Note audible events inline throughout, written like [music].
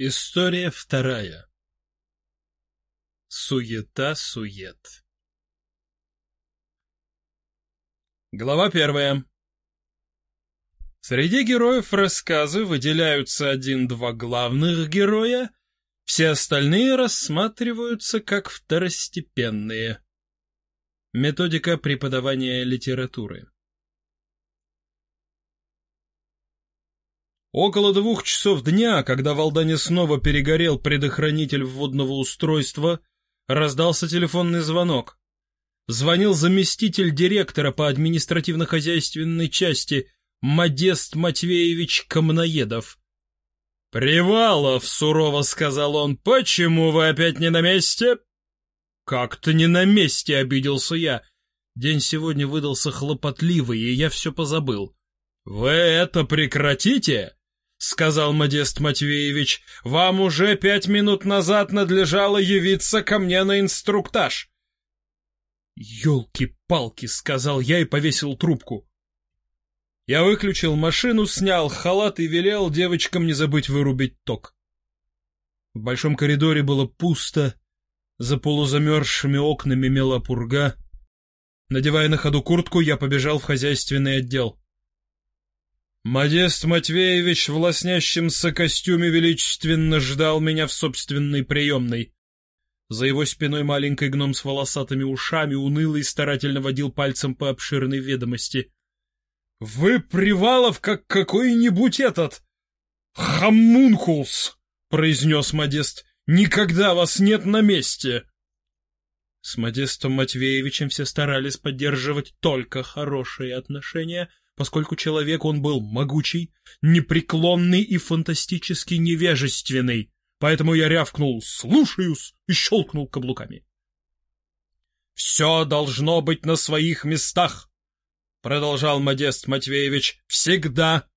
История вторая. Суета-сует. Глава первая. Среди героев рассказа выделяются один-два главных героя, все остальные рассматриваются как второстепенные. Методика преподавания литературы. Около двух часов дня, когда в снова перегорел предохранитель вводного устройства, раздался телефонный звонок. Звонил заместитель директора по административно-хозяйственной части Модест Матвеевич Камноедов. «Привалов!» — сурово сказал он. «Почему вы опять не на месте?» «Как-то не на месте!» — обиделся я. День сегодня выдался хлопотливый, и я все позабыл. «Вы это прекратите?» — сказал Модест Матвеевич, — «вам уже пять минут назад надлежало явиться ко мне на инструктаж». «Елки-палки!» — сказал я и повесил трубку. Я выключил машину, снял халат и велел девочкам не забыть вырубить ток. В большом коридоре было пусто, за полузамерзшими окнами мела пурга. Надевая на ходу куртку, я побежал в хозяйственный отдел. Модест Матвеевич в лоснящемся костюме величественно ждал меня в собственной приемной. За его спиной маленький гном с волосатыми ушами уныло и старательно водил пальцем по обширной ведомости. — Вы, Привалов, как какой-нибудь этот... «Хаммункулс!» — произнес Модест. «Никогда вас нет на месте!» С Модестом Матвеевичем все старались поддерживать только хорошие отношения — поскольку человек он был могучий, непреклонный и фантастически невежественный, поэтому я рявкнул «слушаюсь» и щелкнул каблуками. «Все должно быть на своих местах», — продолжал Модест Матвеевич, — «всегда.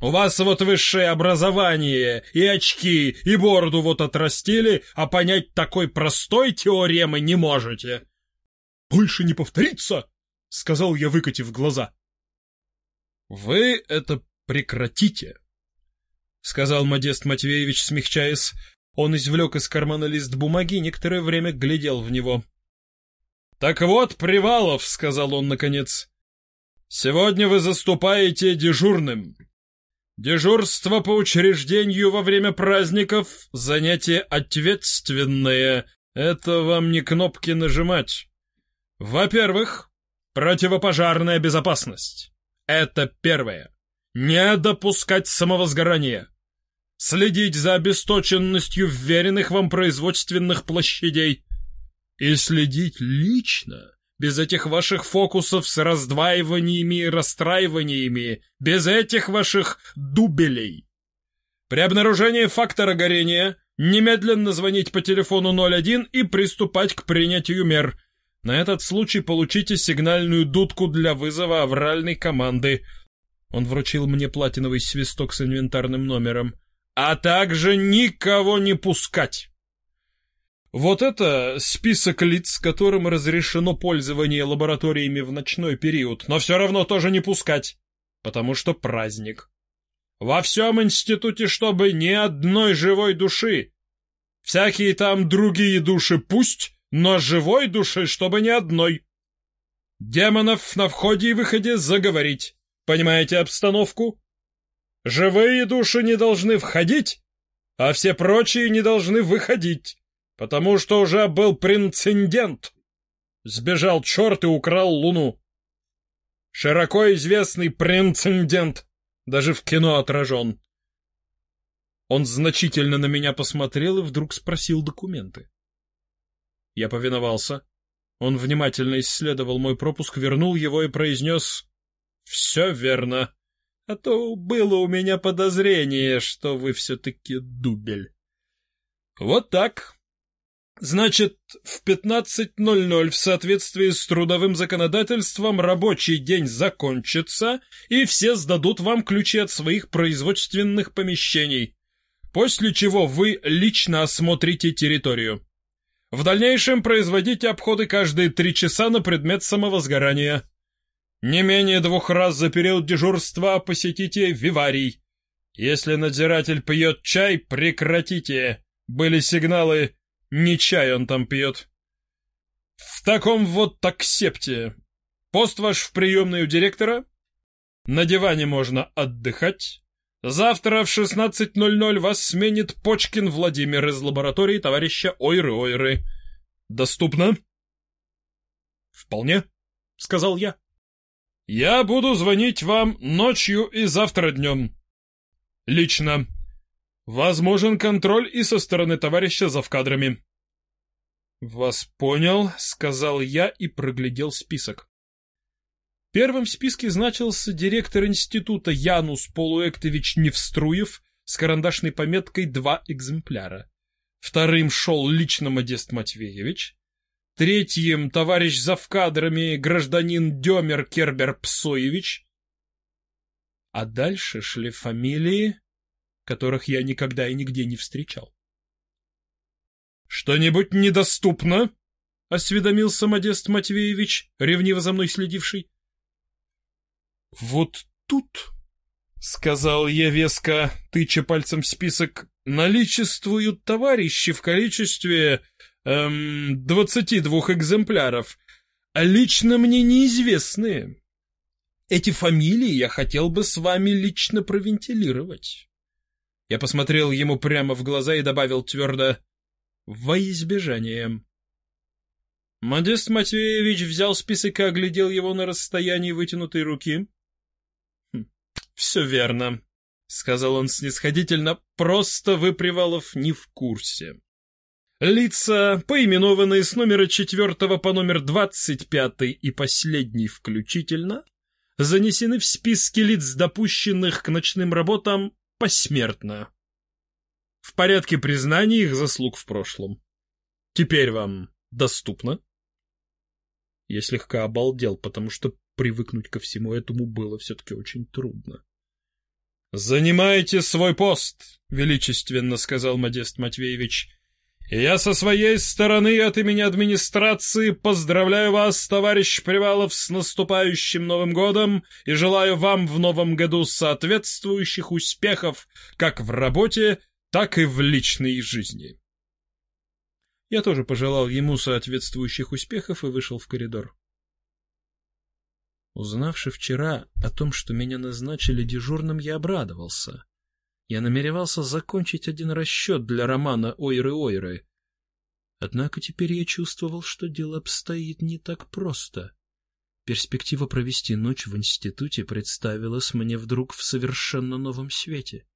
У вас вот высшее образование, и очки, и бороду вот отрастили, а понять такой простой теоремы не можете». «Больше не повторится», — сказал я, выкатив глаза. «Вы это прекратите!» — сказал Модест Матвеевич, смягчаясь. Он извлек из кармана лист бумаги и некоторое время глядел в него. «Так вот, Привалов!» — сказал он наконец. «Сегодня вы заступаете дежурным. Дежурство по учреждению во время праздников — занятие ответственное. Это вам не кнопки нажимать. Во-первых, противопожарная безопасность. Это первое. Не допускать самовозгорания. Следить за обесточенностью вверенных вам производственных площадей. И следить лично, без этих ваших фокусов с раздваиваниями и расстраиваниями, без этих ваших дубелей. При обнаружении фактора горения немедленно звонить по телефону 01 и приступать к принятию мер – на этот случай получите сигнальную дудку для вызова авральной команды. Он вручил мне платиновый свисток с инвентарным номером. А также никого не пускать. Вот это список лиц, которым разрешено пользование лабораториями в ночной период, но все равно тоже не пускать, потому что праздник. Во всем институте, чтобы ни одной живой души. Всякие там другие души пусть, но живой души, чтобы ни одной. Демонов на входе и выходе заговорить. Понимаете обстановку? Живые души не должны входить, а все прочие не должны выходить, потому что уже был прецедент. Сбежал черт и украл луну. Широко известный прецедент, даже в кино отражен. Он значительно на меня посмотрел и вдруг спросил документы. Я повиновался. Он внимательно исследовал мой пропуск, вернул его и произнес «Все верно. А то было у меня подозрение, что вы все-таки дубель». «Вот так», Значит, в 15.00 в соответствии с трудовым законодательством рабочий день закончится, и все сдадут вам ключи от своих производственных помещений, после чего вы лично осмотрите территорию. В дальнейшем производите обходы каждые три часа на предмет самовозгорания. Не менее двух раз за период дежурства посетите виварий. Если надзиратель пьет чай, прекратите. Были сигналы, не чай он там пьет. В таком вот таксепте. Пост ваш в приемной у директора. На диване можно отдыхать. Завтра в 16.00 вас сменит Почкин Владимир из лаборатории товарища Ойры-Ойры. Доступно? Вполне, сказал я. Я буду звонить вам ночью и завтра днем. Лично. Возможен контроль и со стороны товарища завкадрами. «Вас понял», — сказал я и проглядел список. Первым в списке значился директор института Янус Полуэктович Невструев с карандашной пометкой «Два экземпляра». Вторым шел лично Модест Матвеевич. Третьим — товарищ завкадрами гражданин Демер Кербер Псоевич. А дальше шли фамилии, которых я никогда и нигде не встречал. «Что-нибудь недоступно?» — осведомился Модест Матвеевич, ревниво за мной следивший. «Вот тут», — сказал я веско, тыча пальцем в список, — «наличествуют товарищи в количестве эм, двадцати двух экземпляров, а лично мне неизвестные. Эти фамилии я хотел бы с вами лично провентилировать». Я посмотрел ему прямо в глаза и добавил твердо «во избежание». Модест Матвеевич взял список и оглядел его на расстоянии вытянутой руки. «Хм, «Все верно», — сказал он снисходительно, — «просто вы, Привалов, не в курсе». Лица, поименованные с номера четвертого по номер двадцать пятый и последний включительно, занесены в списки лиц, допущенных к ночным работам посмертно. В порядке признания их заслуг в прошлом. Теперь вам доступно? Я слегка обалдел, потому что привыкнуть ко всему этому было все-таки очень трудно. «Занимайте свой пост», — величественно сказал Модест Матвеевич. «Я со своей стороны от имени администрации поздравляю вас, товарищ Привалов, с наступающим Новым годом и желаю вам в Новом году соответствующих успехов как в работе, так и в личной жизни». Я тоже пожелал ему соответствующих успехов и вышел в коридор. Узнавши вчера о том, что меня назначили дежурным, я обрадовался. Я намеревался закончить один расчет для романа «Ойры-Ойры». Однако теперь я чувствовал, что дело обстоит не так просто. Перспектива провести ночь в институте представилась мне вдруг в совершенно новом свете.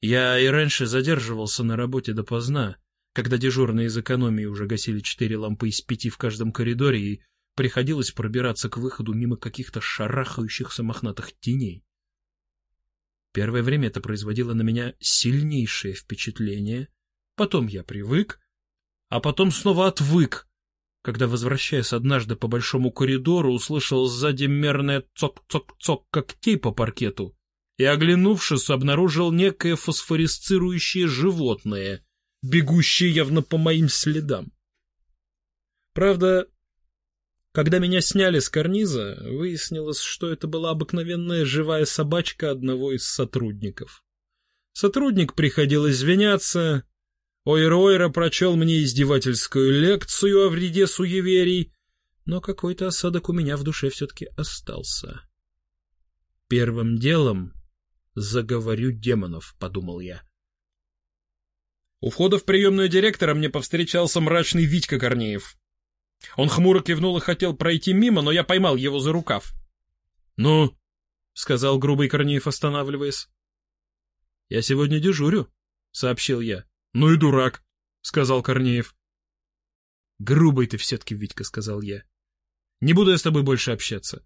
Я и раньше задерживался на работе допоздна, когда дежурные из экономии уже гасили четыре лампы из пяти в каждом коридоре, и приходилось пробираться к выходу мимо каких-то шарахающихся мохнатых теней. Первое время это производило на меня сильнейшее впечатление, потом я привык, а потом снова отвык, когда, возвращаясь однажды по большому коридору, услышал сзади мерное цок-цок-цок когтей по паркету и, оглянувшись, обнаружил некое фосфорисцирующее животное, бегущее явно по моим следам. Правда, когда меня сняли с карниза, выяснилось, что это была обыкновенная живая собачка одного из сотрудников. Сотрудник приходил извиняться. Ойра-Ойра прочел мне издевательскую лекцию о вреде суеверий, но какой-то осадок у меня в душе все-таки остался. Первым делом заговорю демонов, — подумал я. У входа в приемную директора мне повстречался мрачный Витька Корнеев. Он хмуро кивнул и хотел пройти мимо, но я поймал его за рукав. — Ну? — сказал грубый Корнеев, останавливаясь. — Я сегодня дежурю, — сообщил я. — Ну и дурак, — сказал Корнеев. — Грубый ты все-таки, Витька, — сказал я. — Не буду я с тобой больше общаться.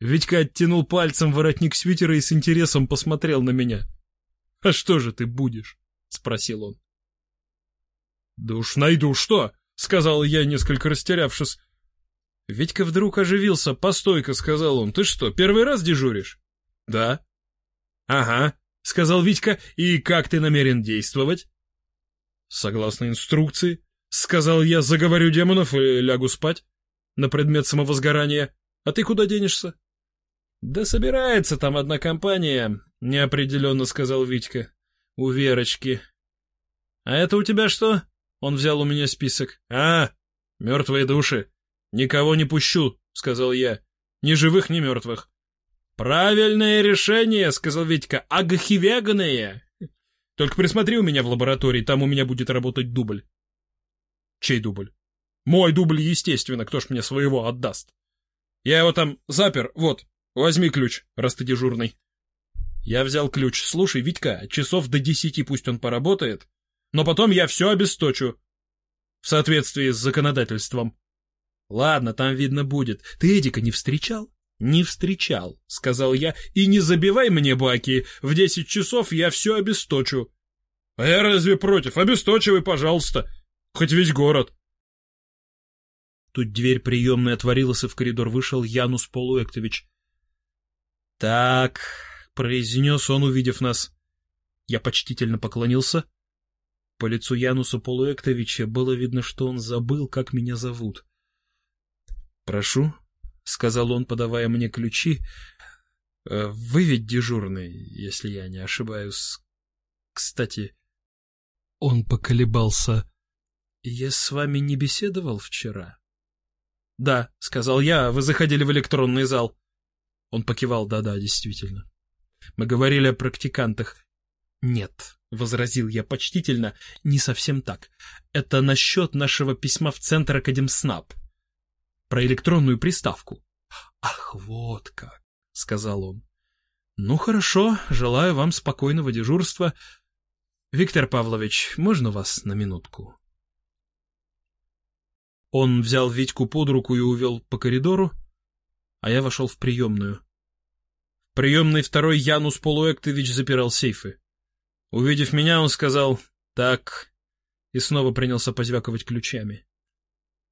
Витька оттянул пальцем воротник свитера и с интересом посмотрел на меня. — А что же ты будешь? — спросил он. — Да уж найду что, — сказал я, несколько растерявшись. Витька вдруг оживился. «Постой-ка», — сказал он. «Ты что, первый раз дежуришь?» «Да». «Ага», — сказал Витька. «И как ты намерен действовать?» «Согласно инструкции», — сказал я, заговорю демонов и лягу спать на предмет самовозгорания. «А ты куда денешься?» Да собирается там одна компания, неопределенно сказал Витька. У Верочки. А это у тебя что? Он взял у меня список. А, мертвые души. Никого не пущу, сказал я. Ни живых, ни мертвых. «Правильное решение», — сказал Витька, — «агахивеганое». Только присмотри у меня в лаборатории, там у меня будет работать дубль. Чей дубль? Мой дубль, естественно, кто ж мне своего отдаст? Я его там запер, вот, возьми ключ, раз ты дежурный. Я взял ключ. Слушай, Витька, часов до десяти пусть он поработает, но потом я все обесточу. В соответствии с законодательством. Ладно, там видно будет. Ты Эдика не встречал? «Не встречал», — сказал я, — «и не забивай мне баки, в десять часов я все обесточу». «А я разве против? Обесточивай, пожалуйста, хоть весь город». Тут дверь приемной отворилась, и в коридор вышел Янус Полуэктович. «Так», — произнес он, увидев нас. Я почтительно поклонился. По лицу Януса Полуэктовича было видно, что он забыл, как меня зовут. «Прошу», — сказал он, подавая мне ключи. «Э, — Вы ведь дежурный, если я не ошибаюсь. Кстати, он поколебался. — Я с вами не беседовал вчера? — Да, — сказал я, — вы заходили в электронный зал. Он покивал, да-да, действительно. Мы говорили о практикантах. — Нет, — возразил я почтительно, — не совсем так. Это насчет нашего письма в Центр Академснаб про электронную приставку. «Ах, вот как!» — сказал он. «Ну, хорошо, желаю вам спокойного дежурства. Виктор Павлович, можно вас на минутку?» Он взял Витьку под руку и увел по коридору, а я вошел в приемную. В приемной второй Янус Полуэктович запирал сейфы. Увидев меня, он сказал «Так», и снова принялся позвякивать ключами.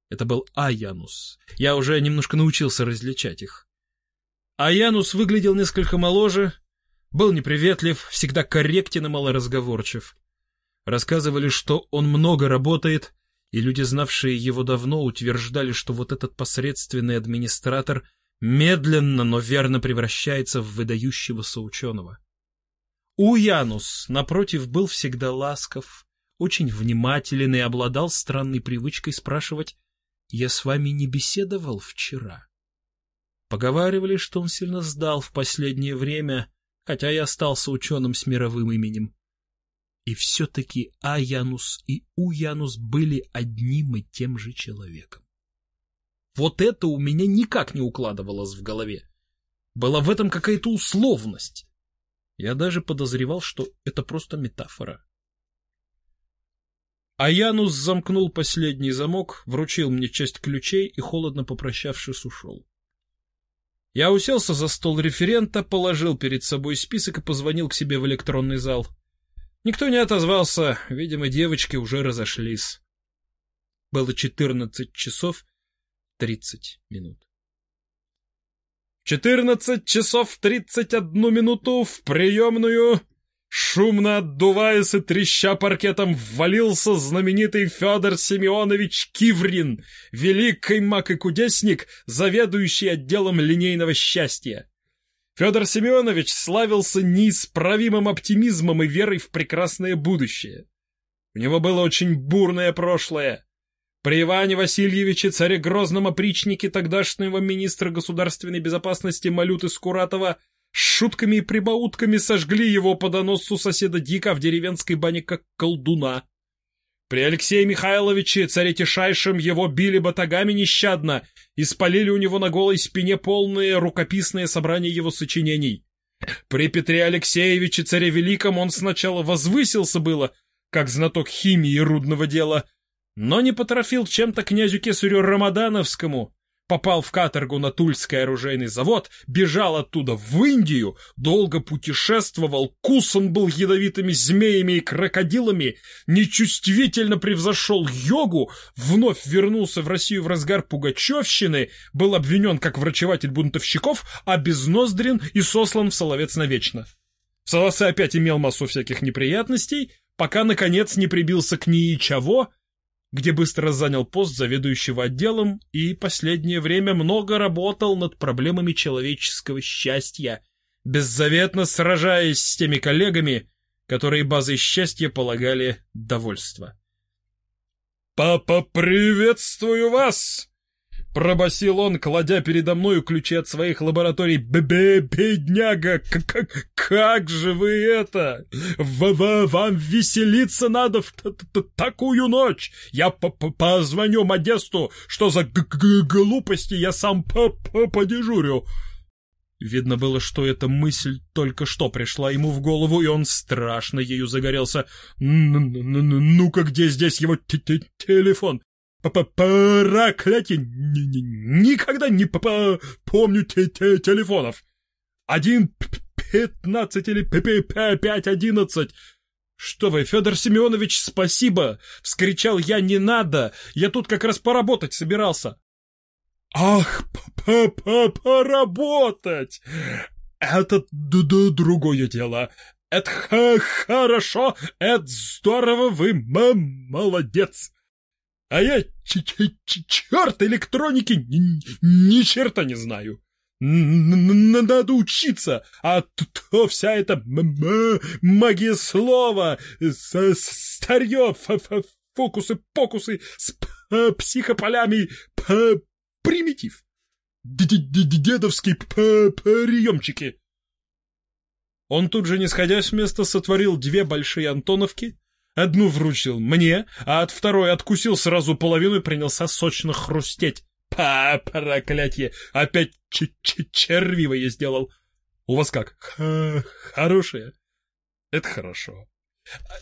Это был Аянус. Я уже немножко научился различать их. Аянус выглядел несколько моложе, был неприветлив, всегда корректен и малоразговорчив. Рассказывали, что он много работает, и люди, знавшие его давно, утверждали, что вот этот посредственный администратор медленно, но верно превращается в выдающегося ученого. Уянус, напротив, был всегда ласков, очень внимателен и обладал странной привычкой спрашивать я с вами не беседовал вчера. Поговаривали, что он сильно сдал в последнее время, хотя и остался ученым с мировым именем. И все-таки Аянус и Уянус были одним и тем же человеком. Вот это у меня никак не укладывалось в голове. Была в этом какая-то условность. Я даже подозревал, что это просто метафора. А Янус замкнул последний замок, вручил мне часть ключей и, холодно попрощавшись, ушел. Я уселся за стол референта, положил перед собой список и позвонил к себе в электронный зал. Никто не отозвался, видимо, девочки уже разошлись. Было четырнадцать часов тридцать минут. Четырнадцать часов тридцать одну минуту в приемную Шумно отдуваясь и треща паркетом, ввалился знаменитый Федор Семенович Киврин, великий маг и кудесник, заведующий отделом линейного счастья. Федор Семенович славился неисправимым оптимизмом и верой в прекрасное будущее. У него было очень бурное прошлое. При Иване Васильевиче, царе грозном опричнике тогдашнего министра государственной безопасности Малюты Скуратова, с шутками и прибаутками сожгли его по доносу соседа Дика в деревенской бане как колдуна. При Алексее Михайловиче, царе Тишайшем, его били батагами нещадно и спалили у него на голой спине полные рукописные собрания его сочинений. При Петре Алексеевиче, царе Великом, он сначала возвысился было, как знаток химии и рудного дела, но не потрофил чем-то князю Кесарю Рамадановскому, попал в каторгу на Тульский оружейный завод, бежал оттуда в Индию, долго путешествовал, кусан был ядовитыми змеями и крокодилами, нечувствительно превзошел йогу, вновь вернулся в Россию в разгар пугачевщины, был обвинен как врачеватель бунтовщиков, а и сослан в Соловец навечно. В Солоце опять имел массу всяких неприятностей, пока, наконец, не прибился к ней чего где быстро занял пост заведующего отделом и последнее время много работал над проблемами человеческого счастья, беззаветно сражаясь с теми коллегами, которые базой счастья полагали довольство. «Папа, приветствую вас!» Пробасил он, кладя передо мною ключи от своих лабораторий. «Бе-бе, бедняга, как, как же вы это? В -в Вам веселиться надо в т -т такую ночь! Я п -п позвоню Модесту, что за г -г глупости я сам п -п подежурю!» Видно было, что эта мысль только что пришла ему в голову, и он страшно ею загорелся. «Ну-ка, где здесь его т -т телефон? Проклятие! Никогда не помню те -те телефонов! Один пятнадцать или пять одиннадцать!» «Что вы, Федор Семенович, спасибо!» — вскричал я, «не надо! Я тут как раз поработать собирался!» «Ах, п -п поработать! Это другое дело. Это хорошо, это здорово, вы молодец!» А я черт электроники ни, черта не знаю. Надо учиться, а то вся эта магия слова, старье, фокусы-покусы с психополями, примитив. Дедовские приемчики. Он тут же, не сходя с места, сотворил две большие антоновки, одну вручил мне, а от второй откусил сразу половину и принялся сочно хрустеть. Па, проклятье! Опять ч -ч червивое сделал. У вас как? Х хорошее? Это хорошо.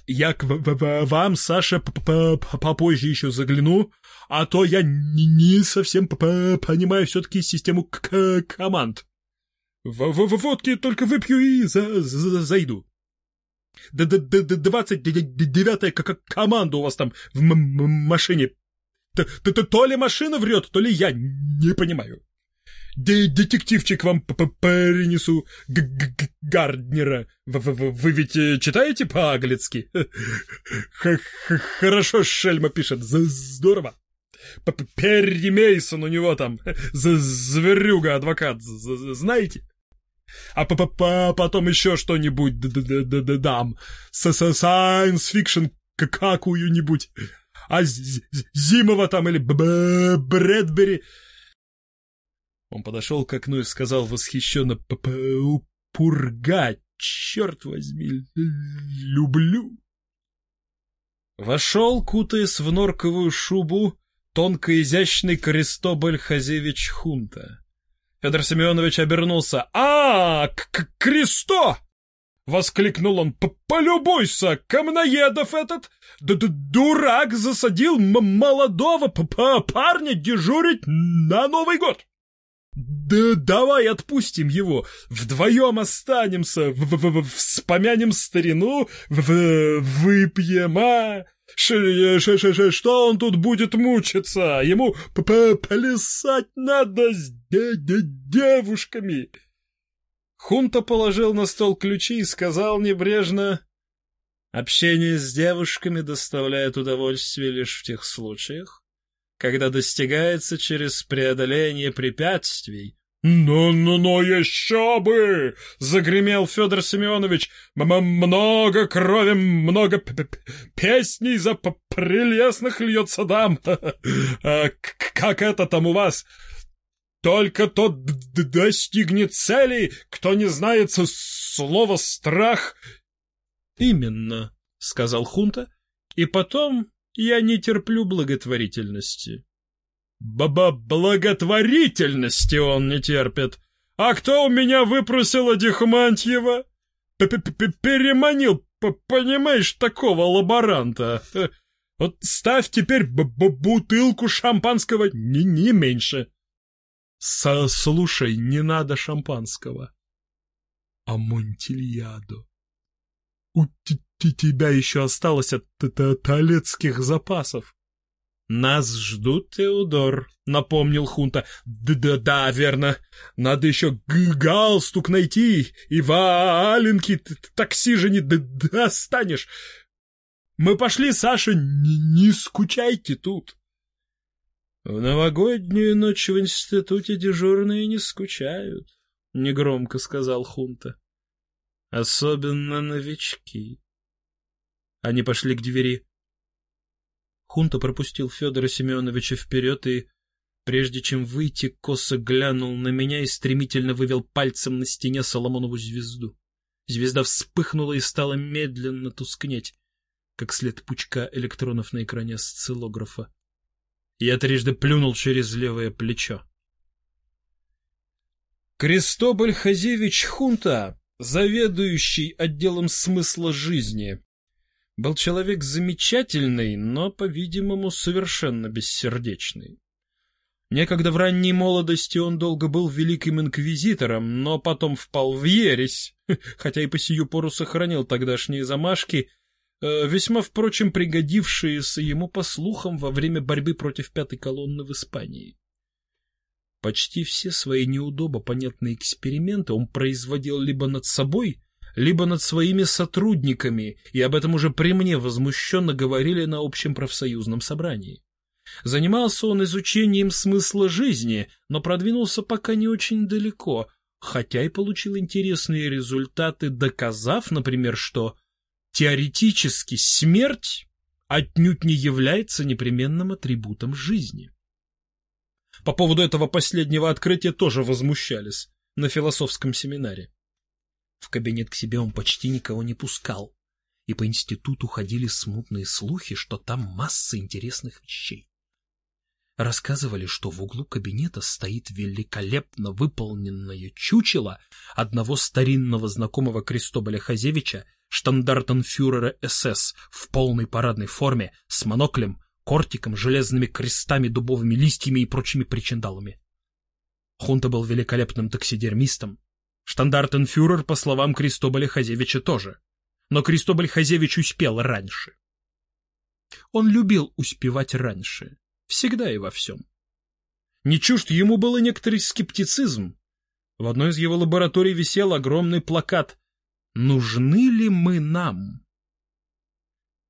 Я к вам, Саша, попозже еще загляну, а то я не совсем понимаю все-таки систему команд. В -в Водки только выпью и за за зайду. Да да да да двадцать девятая команда у вас там в машине. То, то, то ли машина врет, то ли я не понимаю. Де детективчик вам п -п перенесу Г -г Гарднера. В -в Вы ведь э, читаете по-английски? Хорошо Шельма пишет. Здорово. Перри Мейсон у него там. Зверюга адвокат. Знаете? А п -п потом еще что-нибудь дам. Science fiction какую-нибудь. Азимова там или Брэдбери... Он подошел к окну и сказал восхищенно П -п «Пурга, черт возьми, люблю!» Вошел, кутаясь в норковую шубу, тонко изящный Крестоболь Хазевич Хунта. Федор Семенович обернулся. «А, к Кресто!» — воскликнул он. «Полюбуйся, Камноедов этот! Д -д Дурак засадил молодого п -п парня дежурить на Новый год!» Да давай отпустим его, вдвоем останемся, в -в -в вспомянем старину, в выпьем, а? Ш ш ш ш что он тут будет мучиться? Ему п -п плясать надо с де де девушками. Хунта положил на стол ключи и сказал небрежно, «Общение с девушками доставляет удовольствие лишь в тех случаях, когда достигается через преодоление препятствий. «Ну-ну-ну, еще бы!» — загремел Федор Семенович. М «Много крови, много п -п песней за п прелестных льется дам! [laughs] а, как это там у вас? Только тот достигнет цели, кто не знает слова «страх». «Именно», — сказал Хунта, и потом я не терплю благотворительности. Баба благотворительности он не терпит. А кто у меня выпросил Адихмантьева? П -п -п Переманил, понимаешь, такого лаборанта. Вот ставь теперь бутылку шампанского не, не меньше. Слушай, не надо шампанского. А Монтильядо. У тебя еще осталось от талецких запасов. Нас ждут, Теодор, напомнил Хунта. Да-да, верно. Надо еще галстук найти и валенки такси же не достанешь. Мы пошли, Саша, не, скучайте тут. В новогоднюю ночь в институте дежурные не скучают, — негромко сказал Хунта. Особенно новички. Они пошли к двери. Хунта пропустил Федора Семеновича вперед и, прежде чем выйти, косо глянул на меня и стремительно вывел пальцем на стене Соломонову звезду. Звезда вспыхнула и стала медленно тускнеть, как след пучка электронов на экране осциллографа. Я трижды плюнул через левое плечо. Крестоболь Хазевич Хунта, заведующий отделом смысла жизни, был человек замечательный, но, по-видимому, совершенно бессердечный. Некогда в ранней молодости он долго был великим инквизитором, но потом впал в ересь, [laughs] хотя и по сию пору сохранил тогдашние замашки, э, весьма, впрочем, пригодившиеся ему по слухам во время борьбы против пятой колонны в Испании. Почти все свои неудобо понятные эксперименты он производил либо над собой, либо над своими сотрудниками, и об этом уже при мне возмущенно говорили на общем профсоюзном собрании. Занимался он изучением смысла жизни, но продвинулся пока не очень далеко, хотя и получил интересные результаты, доказав, например, что теоретически смерть отнюдь не является непременным атрибутом жизни. По поводу этого последнего открытия тоже возмущались на философском семинаре. В кабинет к себе он почти никого не пускал, и по институту ходили смутные слухи, что там масса интересных вещей. Рассказывали, что в углу кабинета стоит великолепно выполненное чучело одного старинного знакомого Крестоболя Хазевича, штандартенфюрера СС в полной парадной форме, с моноклем, кортиком, железными крестами, дубовыми листьями и прочими причиндалами. Хунта был великолепным таксидермистом, Штандартенфюрер, по словам Кристоболя Хазевича, тоже. Но Кристоболь Хазевич успел раньше. Он любил успевать раньше. Всегда и во всем. Не чужд ему был некоторый скептицизм. В одной из его лабораторий висел огромный плакат «Нужны ли мы нам?»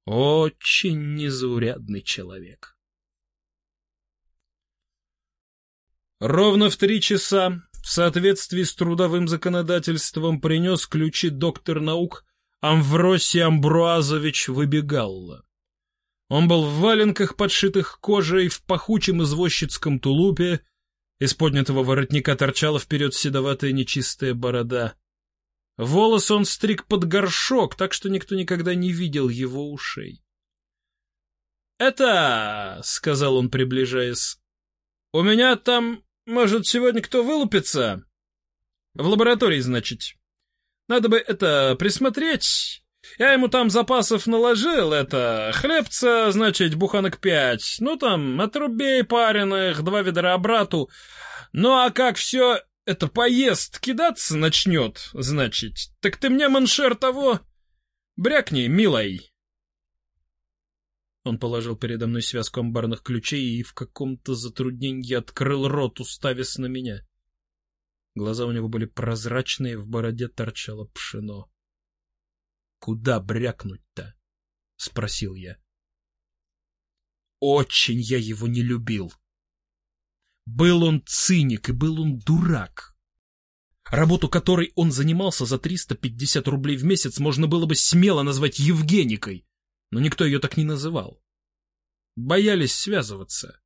Очень незаурядный человек. Ровно в три часа в соответствии с трудовым законодательством принес ключи доктор наук Амвросий Амбруазович Выбегалла. Он был в валенках, подшитых кожей, в пахучем извозчицком тулупе, из поднятого воротника торчала вперед седоватая нечистая борода. Волос он стриг под горшок, так что никто никогда не видел его ушей. «Это...» — сказал он, приближаясь. «У меня там может, сегодня кто вылупится? В лаборатории, значит. Надо бы это присмотреть. Я ему там запасов наложил, это, хлебца, значит, буханок пять, ну там, отрубей пареных, два ведра обрату. Ну а как все это поест, кидаться начнет, значит, так ты мне, маншер, того, брякни, милой. Он положил передо мной связку амбарных ключей и в каком-то затруднении открыл рот, уставясь на меня. Глаза у него были прозрачные, в бороде торчало пшено. — Куда брякнуть-то? — спросил я. Очень я его не любил. Был он циник и был он дурак. Работу, которой он занимался за 350 рублей в месяц, можно было бы смело назвать Евгеникой но никто ее так не называл. Боялись связываться.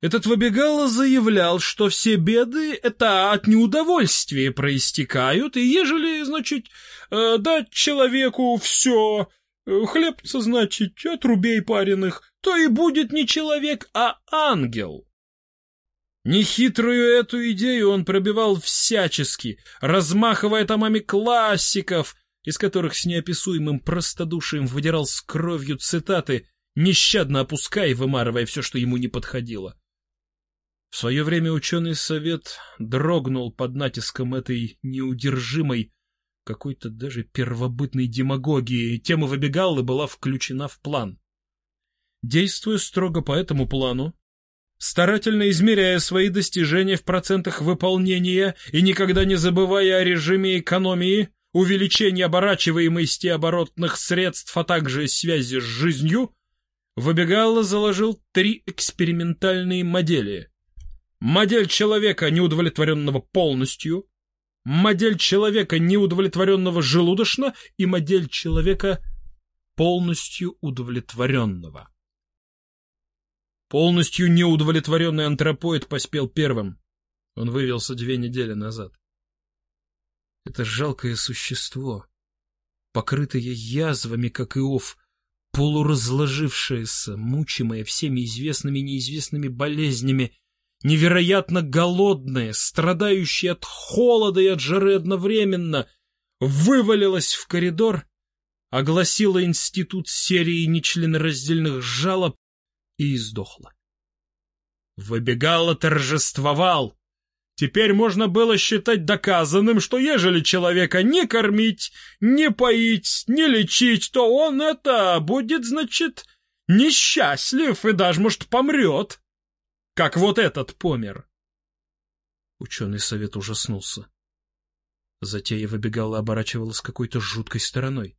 Этот выбегало заявлял, что все беды — это от неудовольствия проистекают, и ежели, значит, э, дать человеку все, э, хлебца, значит, отрубей пареных, то и будет не человек, а ангел. Нехитрую эту идею он пробивал всячески, размахивая томами классиков, из которых с неописуемым простодушием выдирал с кровью цитаты, нещадно опуская и вымарывая все, что ему не подходило. В свое время ученый совет дрогнул под натиском этой неудержимой, какой-то даже первобытной демагогии, и тема выбегала была включена в план. Действуя строго по этому плану, старательно измеряя свои достижения в процентах выполнения и никогда не забывая о режиме экономии, увеличение оборачиваемости оборотных средств, а также связи с жизнью, Выбегало заложил три экспериментальные модели. Модель человека, неудовлетворенного полностью, модель человека, неудовлетворенного желудочно, и модель человека, полностью удовлетворенного. Полностью неудовлетворенный антропоид поспел первым. Он вывелся две недели назад. Это жалкое существо, покрытое язвами, как Иов, полуразложившееся, мучимое всеми известными и неизвестными болезнями, невероятно голодное, страдающее от холода и от жары одновременно, вывалилось в коридор, огласило институт серии нечленораздельных жалоб и издохло. Выбегало торжествовал, Теперь можно было считать доказанным, что ежели человека не кормить, не поить, не лечить, то он это будет, значит, несчастлив и даже, может, помрет. Как вот этот помер. Ученый совет ужаснулся. Затея выбегала оборачивалась какой-то жуткой стороной.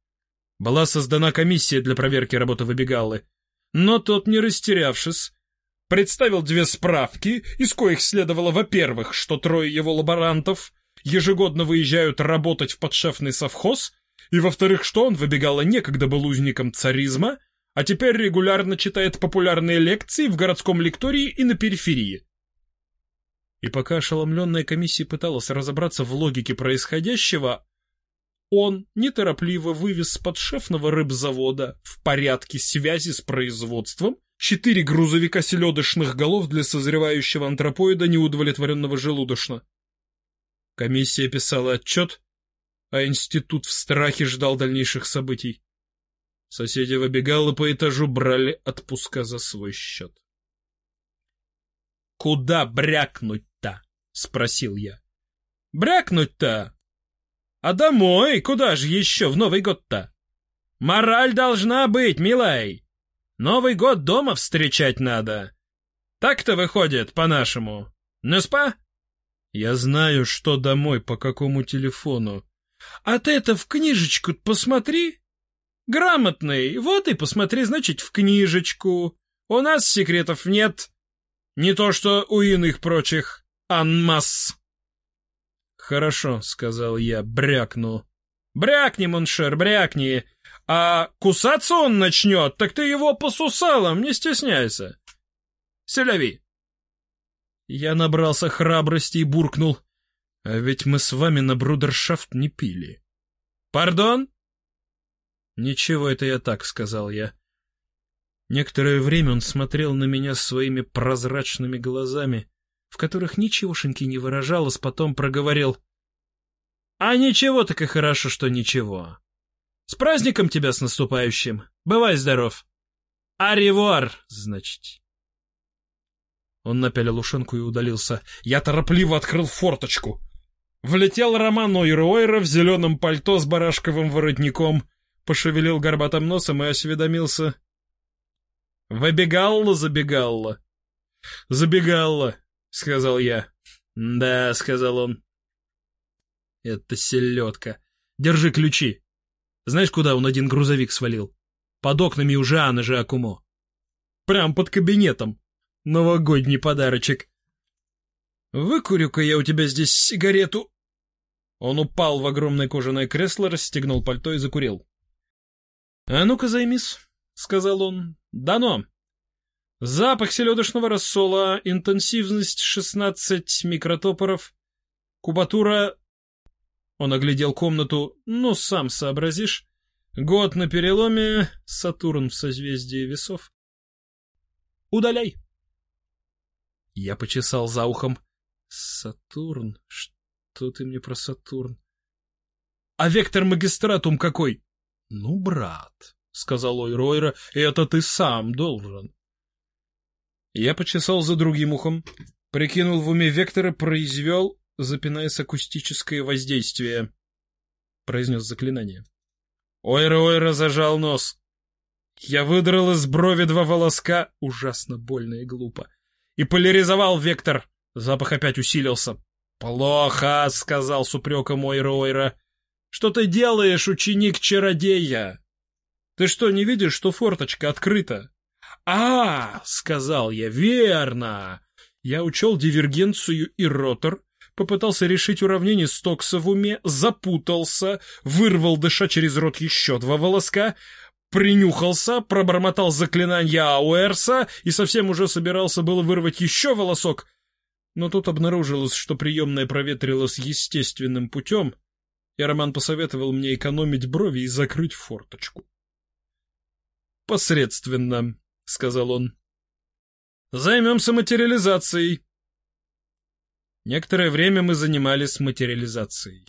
Была создана комиссия для проверки работы выбегалы, но тот, не растерявшись, представил две справки, из коих следовало, во-первых, что трое его лаборантов ежегодно выезжают работать в подшефный совхоз, и, во-вторых, что он выбегало некогда был узником царизма, а теперь регулярно читает популярные лекции в городском лектории и на периферии. И пока ошеломленная комиссия пыталась разобраться в логике происходящего, он неторопливо вывез с подшефного рыбзавода в порядке связи с производством четыре грузовика селедочных голов для созревающего антропоида, неудовлетворенного желудочно. Комиссия писала отчет, а институт в страхе ждал дальнейших событий. Соседи выбегалы по этажу брали отпуска за свой счет. «Куда брякнуть-то?» — спросил я. «Брякнуть-то? А домой куда же еще в Новый год-то? Мораль должна быть, милай!» Новый год дома встречать надо. Так-то выходит, по-нашему. Не спа? Я знаю, что домой, по какому телефону. А ты это в книжечку посмотри. Грамотный, вот и посмотри, значит, в книжечку. У нас секретов нет. Не то что у иных прочих. En masse. Хорошо, сказал я, брякну. Брякни, mon cher, брякни. А кусаться он начнет, так ты его по не стесняйся. C'est la vie. Я набрался храбрости и буркнул. А ведь мы с вами на брудершафт не пили. Пардон? Ничего, это я так сказал я. Некоторое время он смотрел на меня своими прозрачными глазами, в которых ничегошеньки не выражалось, потом проговорил. А ничего так и хорошо, что ничего. С праздником тебя с наступающим. Бывай здоров. Аривуар, значит. Он напялил ушенку и удалился. Я торопливо открыл форточку. Влетел Роман Ойруэйра в зеленом пальто с барашковым воротником, пошевелил горбатым носом и осведомился. «Выбегалла, забегалла». «Забегалла», — сказал я. «Да», — сказал он. Это селедка. Держи ключи. Знаешь, куда он один грузовик свалил? Под окнами у Жианы же Акумо. Прям под кабинетом. Новогодний подарочек. Выкурю-ка я у тебя здесь сигарету. Он упал в огромное кожаное кресло, расстегнул пальто и закурил. — А ну-ка займись, — сказал он. — Дано. Запах селедочного рассола, интенсивность 16 микротопоров, кубатура он оглядел комнату. «Ну, сам сообразишь. Год на переломе, Сатурн в созвездии весов. Удаляй!» Я почесал за ухом. «Сатурн? Что ты мне про Сатурн?» «А вектор магистратум какой?» «Ну, брат», — сказал Ойройра, — «это ты сам должен». Я почесал за другим ухом, прикинул в уме векторы, произвел запинаясь акустическое воздействие. Произнес заклинание. Ойра-ойра зажал нос. Я выдрал из брови два волоска, ужасно больно и глупо, и поляризовал вектор. Запах опять усилился. «Плохо», — сказал с упреком Ойра-ойра. Что ты делаешь, ученик-чародея? Ты что, не видишь, что форточка открыта? А, сказал я, верно. Я учел дивергенцию и ротор, попытался решить уравнение Стокса в уме, запутался, вырвал дыша через рот еще два волоска, принюхался, пробормотал заклинание Ауэрса и совсем уже собирался было вырвать еще волосок, но тут обнаружилось, что приемная проветрилась естественным путем, и Роман посоветовал мне экономить брови и закрыть форточку. «Посредственно», — сказал он. «Займемся материализацией». Некоторое время мы занимались материализацией.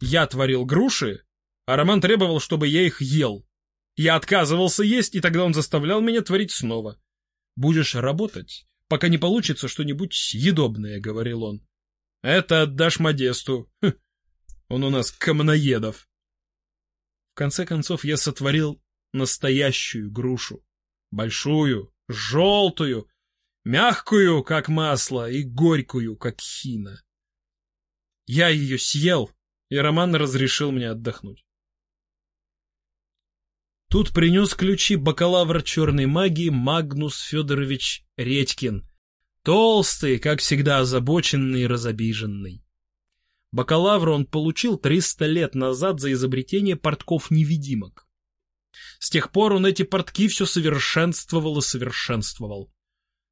Я творил груши, а Роман требовал, чтобы я их ел. Я отказывался есть, и тогда он заставлял меня творить снова. «Будешь работать, пока не получится что-нибудь съедобное», — говорил он. «Это отдашь Модесту. Хм, он у нас камноедов. В конце концов я сотворил настоящую грушу. Большую, желтую, мягкую, как масло, и горькую, как хина. Я ее съел, и Роман разрешил мне отдохнуть. Тут принес ключи бакалавр черной магии Магнус Федорович Редькин, толстый, как всегда озабоченный и разобиженный. Бакалавра он получил 300 лет назад за изобретение портков-невидимок. С тех пор он эти портки все совершенствовал и совершенствовал.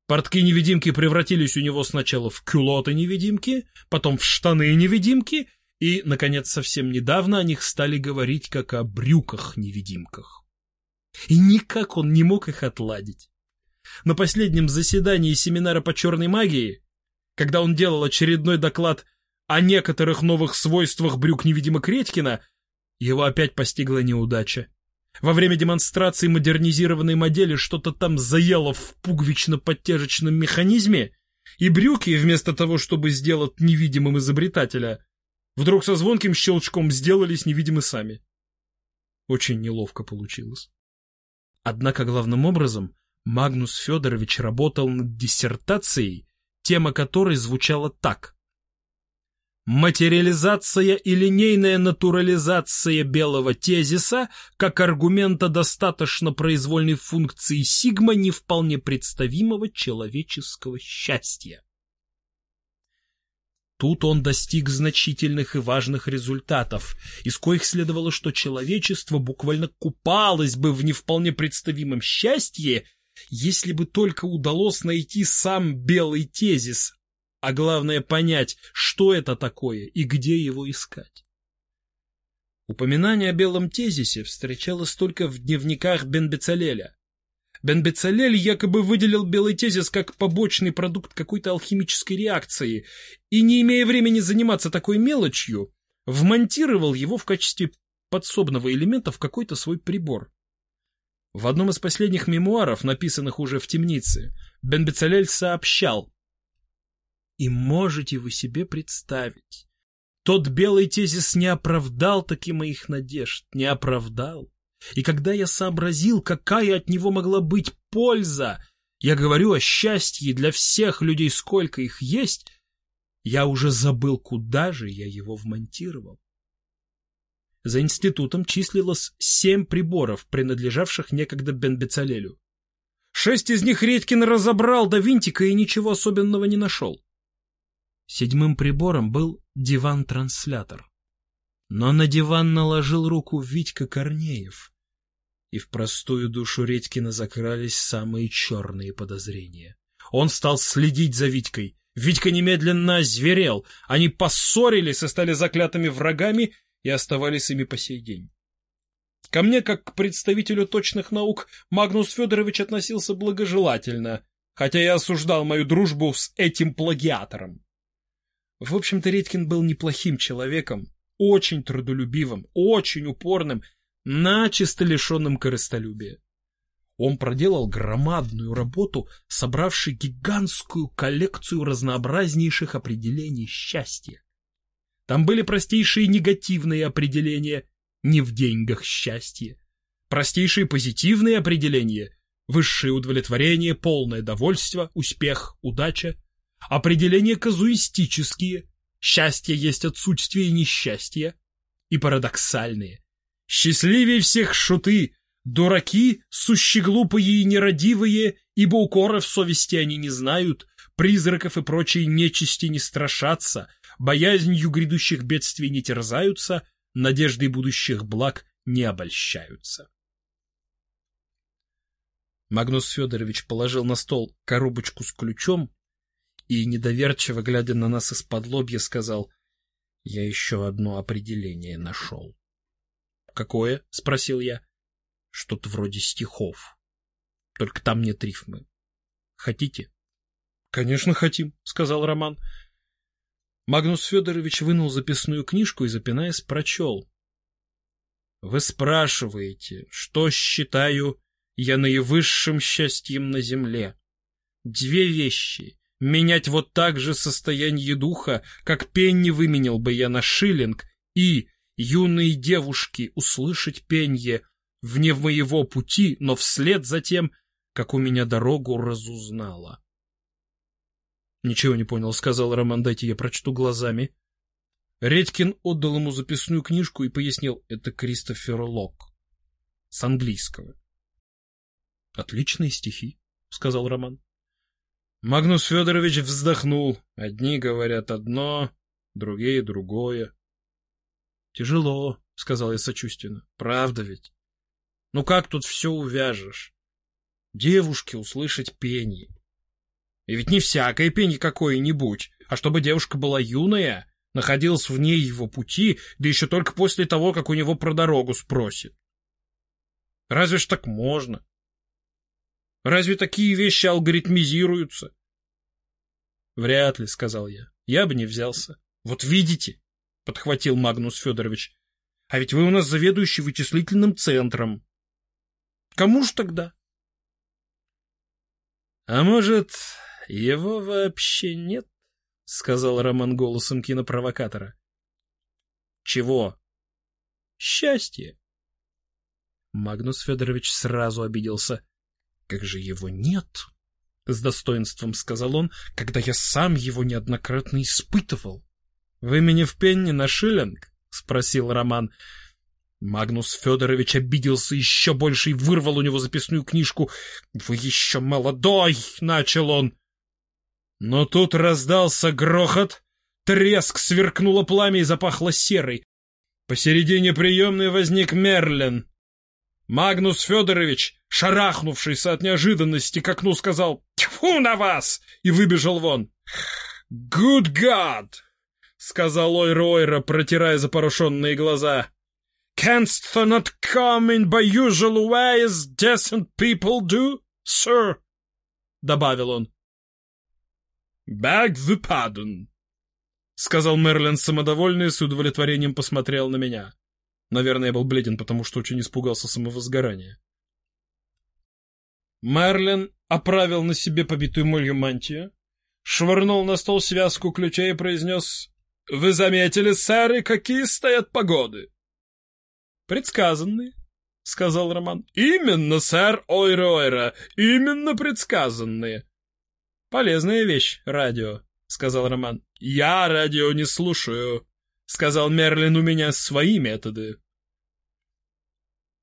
Портки-невидимки превратились у него сначала в кюлоты-невидимки, потом в штаны-невидимки, и, наконец, совсем недавно о них стали говорить как о брюках-невидимках. И никак он не мог их отладить. На последнем заседании семинара по черной магии, когда он делал очередной доклад о некоторых новых свойствах брюк невидимок Редькина, его опять постигла неудача. Во время демонстрации модернизированной модели что-то там заело в пуговично-подтяжечном механизме, и брюки, вместо того, чтобы сделать невидимым изобретателя, вдруг со звонким щелчком сделались невидимы сами. Очень неловко получилось. Однако главным образом Магнус Федорович работал над диссертацией, тема которой звучала так. Материализация и линейная натурализация белого тезиса как аргумента достаточно произвольной функции сигма не вполне представимого человеческого счастья. Тут он достиг значительных и важных результатов, из коих следовало, что человечество буквально купалось бы в не вполне представимом счастье, если бы только удалось найти сам белый тезис, а главное понять, что это такое и где его искать. Упоминание о белом тезисе встречалось только в дневниках Бен Бецалеля. Бен Бецалель якобы выделил белый тезис как побочный продукт какой-то алхимической реакции и, не имея времени заниматься такой мелочью, вмонтировал его в качестве подсобного элемента в какой-то свой прибор. В одном из последних мемуаров, написанных уже в темнице, Бен Бецалель сообщал, и можете вы себе представить, тот белый тезис не оправдал таки моих надежд, не оправдал. И когда я сообразил, какая от него могла быть польза, я говорю о счастье для всех людей, сколько их есть, я уже забыл, куда же я его вмонтировал. За институтом числилось семь приборов, принадлежавших некогда Бенбецалелю. Шесть из них Редькин разобрал до винтика и ничего особенного не нашел. Седьмым прибором был диван-транслятор. Но на диван наложил руку Витька Корнеев, и в простую душу Редькина закрались самые черные подозрения. Он стал следить за Витькой. Витька немедленно озверел. Они поссорились и стали заклятыми врагами и оставались ими по сей день. Ко мне, как к представителю точных наук, Магнус Федорович относился благожелательно, хотя и осуждал мою дружбу с этим плагиатором. В общем-то, Редькин был неплохим человеком, очень трудолюбивым, очень упорным, начисто лишенным корыстолюбия. Он проделал громадную работу, собравший гигантскую коллекцию разнообразнейших определений счастья. Там были простейшие негативные определения «не в деньгах счастье», простейшие позитивные определения «высшее удовлетворение, полное довольство, успех, удача», Определения казуистические. Счастье есть отсутствие несчастья. и парадоксальные. Счастливее всех шуты, дураки, сущеглупые и нерадивые, ибо укора в совести они не знают, призраков и прочей нечисти не страшатся, боязнью грядущих бедствий не терзаются, надеждой будущих благ не обольщаются. Магнус Федорович положил на стол коробочку с ключом и, недоверчиво глядя на нас из-под лобья, сказал, «Я еще одно определение нашел». «Какое?» — спросил я. «Что-то вроде стихов. Только там нет рифмы. Хотите?» «Конечно, хотим», — сказал Роман. Магнус Федорович вынул записную книжку и, запинаясь, прочел. «Вы спрашиваете, что считаю я наивысшим счастьем на земле? Две вещи. Менять вот так же состояние духа, как пенни выменял бы я на шиллинг, и, юные девушки, услышать пенье вне моего пути, но вслед за тем, как у меня дорогу разузнала. «Ничего не понял», — сказал Роман, — «дайте я прочту глазами». Редькин отдал ему записную книжку и пояснил, это Кристофер Лок. С английского. «Отличные стихи», — сказал Роман. Магнус Федорович вздохнул. Одни говорят одно, другие другое. «Тяжело», — сказал я сочувственно. «Правда ведь? Ну как тут все увяжешь? Девушке услышать пение, и ведь не всякое пение какое-нибудь, а чтобы девушка была юная, находилась вне его пути, да еще только после того, как у него про дорогу спросит. Разве ж так можно? Разве такие вещи алгоритмизируются? Вряд ли, сказал я. Я бы не взялся. Вот видите, подхватил Магнус Федорович. А ведь вы у нас заведующий вычислительным центром. Кому ж тогда? А может, его вообще нет, — сказал Роман голосом кинопровокатора. Чего? Счастье. Магнус Федорович сразу обиделся. Как же его нет? С достоинством сказал он, когда я сам его неоднократно испытывал. Вы меня в пенни на шиллинг? Спросил Роман. Магнус Федорович обиделся еще больше и вырвал у него записную книжку. «Вы еще молодой!» — начал он. Но тут раздался грохот, треск, сверкнуло пламя и запахло серой. Посередине приемной возник Мерлин. Магнус Федорович, шарахнувшийся от неожиданности к окну, сказал «Тьфу на вас!» и выбежал вон. «Good God!» — сказал Ойра Ойра, протирая запорошенные глаза. «Canst thou not come in by usual way as decent people do, sir?» — добавил он. «Beg the pardon», — сказал Мерлин самодовольный и с удовлетворением посмотрел на меня. Наверное, я был бледен, потому что очень испугался самого сгорания. Мерлин оправил на себе побитую молью мантию, швырнул на стол связку ключей и произнес «Вы заметили, сэры, какие стоят погоды?» «Предсказанные», — сказал Роман. «Именно, сэр Ойра-Ойра, именно предсказанные. «Полезная вещь, радио», — сказал Роман. «Я радио не слушаю», — сказал Мерлин, — «у меня свои методы».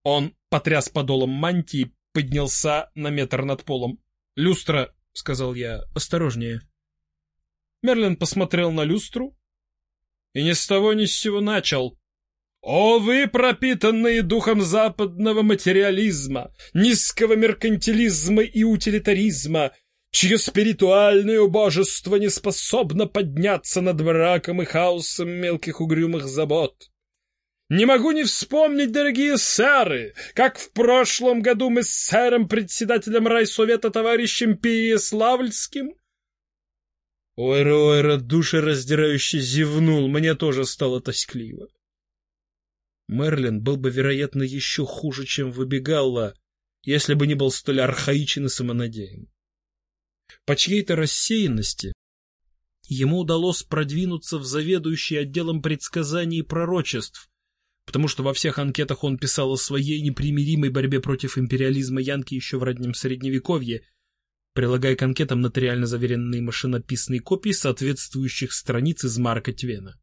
Он потряс подолом мантии, поднялся на метр над полом. «Люстра», — сказал я, — «осторожнее». Мерлин посмотрел на люстру и ни с того ни с сего начал. «О, вы, пропитанные духом западного материализма, низкого меркантилизма и утилитаризма, чье спиритуальное убожество не способно подняться над браком и хаосом мелких угрюмых забот. Не могу не вспомнить, дорогие сэры, как в прошлом году мы с сэром-председателем райсовета товарищем Переславльским Ойра-ойра душераздирающе зевнул, мне тоже стало тоскливо. Мерлин был бы, вероятно, еще хуже, чем выбегала, если бы не был столь архаичен и самонадеян. По чьей-то рассеянности ему удалось продвинуться в заведующий отделом предсказаний и пророчеств, потому что во всех анкетах он писал о своей непримиримой борьбе против империализма Янки еще в раннем Средневековье, прилагая к анкетам нотариально заверенные машинописные копии соответствующих страниц из Марка Твена.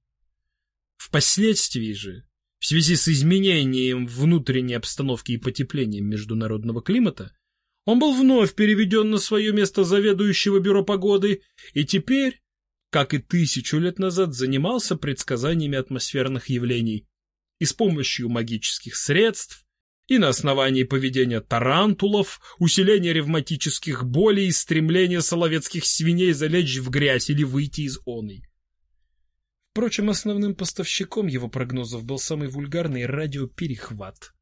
Впоследствии же В связи с изменением внутренней обстановки и потеплением международного климата, он был вновь переведен на свое место заведующего бюро погоды и теперь, как и тысячу лет назад, занимался предсказаниями атмосферных явлений и с помощью магических средств, и на основании поведения тарантулов, усиления ревматических болей и стремления соловецких свиней залечь в грязь или выйти из оной. Впрочем, основным поставщиком его прогнозов был самый вульгарный радиоперехват,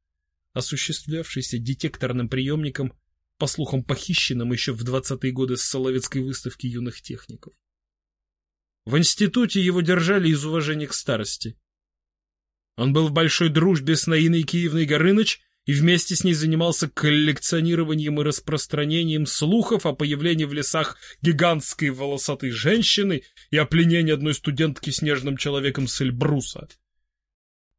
осуществлявшийся детекторным приемником, по слухам похищенным еще в 20-е годы с Соловецкой выставки юных техников. В институте его держали из уважения к старости. Он был в большой дружбе с Наиной Киевной Горыныч и вместе с ней занимался коллекционированием и распространением слухов о появлении в лесах гигантской волосатой женщины и о пленении одной студентки снежным человеком с Эльбруса.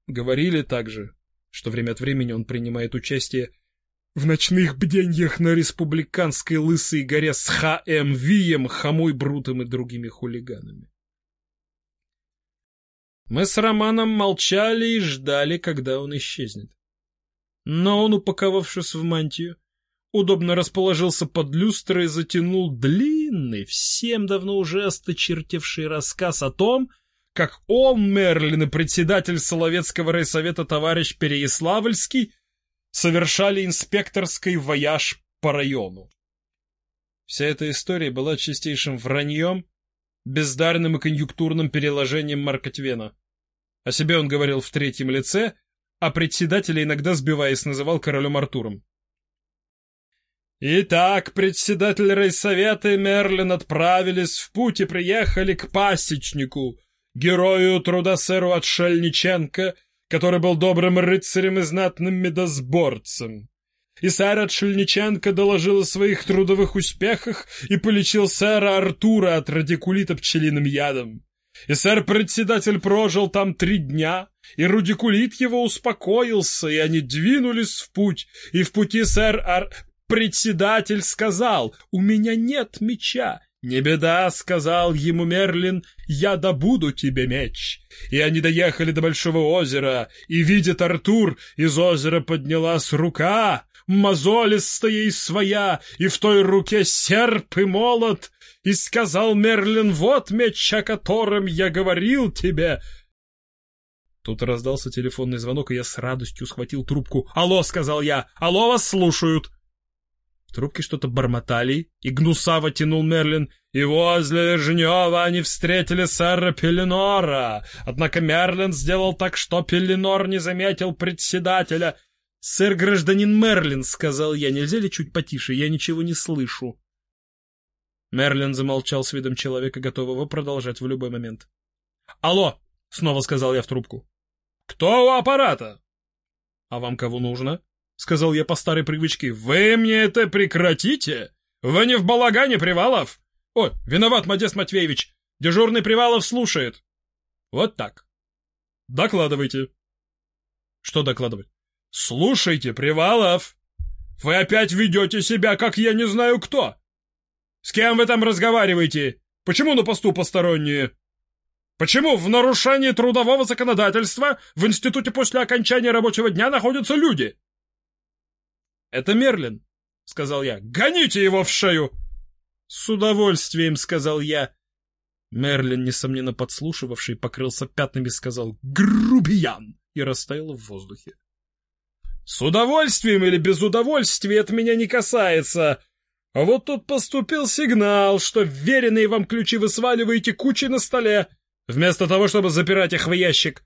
Говорили также, что время от времени он принимает участие в ночных бденьях на республиканской лысой горе с. Вием, Хамой Брутом и другими хулиганами. Мы с Романом молчали и ждали, когда он исчезнет. Но он, упаковавшись в мантию, удобно расположился под люстрой и затянул длинный, всем давно уже осточертевший рассказ о том, как он, Мерлин и председатель Соловецкого райсовета товарищ Переяславльский совершали инспекторский вояж по району. Вся эта история была чистейшим враньем, бездарным и конъюнктурным переложением Марка Твена. О себе он говорил в третьем лице — а председателя иногда сбиваясь называл королем Артуром. Итак, председатель райсовета и Мерлин отправились в путь и приехали к пасечнику, герою труда сэру Отшельниченко, который был добрым рыцарем и знатным медосборцем. И сэр Отшельниченко доложил о своих трудовых успехах и полечил сэра Артура от радикулита пчелиным ядом. И сэр-председатель прожил там три дня, и рудикулит его успокоился, и они двинулись в путь, и в пути сэр Ар... Председатель сказал, «У меня нет меча». «Не беда», — сказал ему Мерлин, — «я добуду тебе меч». И они доехали до Большого озера, и, видит Артур, из озера поднялась рука, мозолистая и своя, и в той руке серп и молот, и сказал Мерлин, вот меч, о котором я говорил тебе. Тут раздался телефонный звонок, и я с радостью схватил трубку. «Алло!» — сказал я. «Алло, вас слушают!» В трубке что-то бормотали, и гнусаво тянул Мерлин. И возле Лежнева они встретили сэра Пеленора. Однако Мерлин сделал так, что Пеленор не заметил председателя. «Сэр гражданин Мерлин», — сказал я, — «нельзя ли чуть потише? Я ничего не слышу». Мерлин замолчал с видом человека, готового продолжать в любой момент. «Алло!» — снова сказал я в трубку. «Кто у аппарата?» «А вам кого нужно?» — сказал я по старой привычке. «Вы мне это прекратите? Вы не в балагане, Привалов?» «О, виноват, Модест Матвеевич. Дежурный Привалов слушает». «Вот так. Докладывайте». «Что докладывать?» «Слушайте, Привалов, вы опять ведете себя, как я не знаю кто. С кем вы там разговариваете? Почему на посту посторонние? Почему в нарушении трудового законодательства в институте после окончания рабочего дня находятся люди? Это Мерлин, сказал я. Гоните его в шею. С удовольствием, сказал я. Мерлин, несомненно подслушивавший, покрылся пятнами, сказал «Грубиян!» и растаял в воздухе. «С удовольствием или без удовольствия это меня не касается. А вот тут поступил сигнал, что веренные вам ключи вы сваливаете кучи на столе, вместо того, чтобы запирать их в ящик.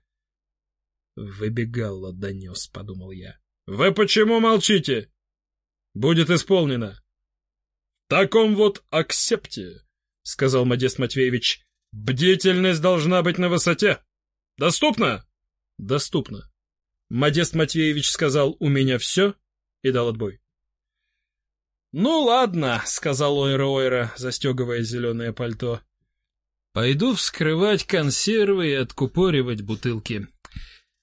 Выбегало донес, подумал я. Вы почему молчите? Будет исполнено. В таком вот аксепте, сказал Модест Матвеевич, бдительность должна быть на высоте. Доступно? Доступно. Модест Матвеевич сказал «у меня все» и дал отбой. «Ну ладно», — сказал Ойра-Ойра, застегивая зеленое пальто. «Пойду вскрывать консервы и откупоривать бутылки.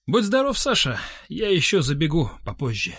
Будь здоров, Саша, я еще забегу попозже».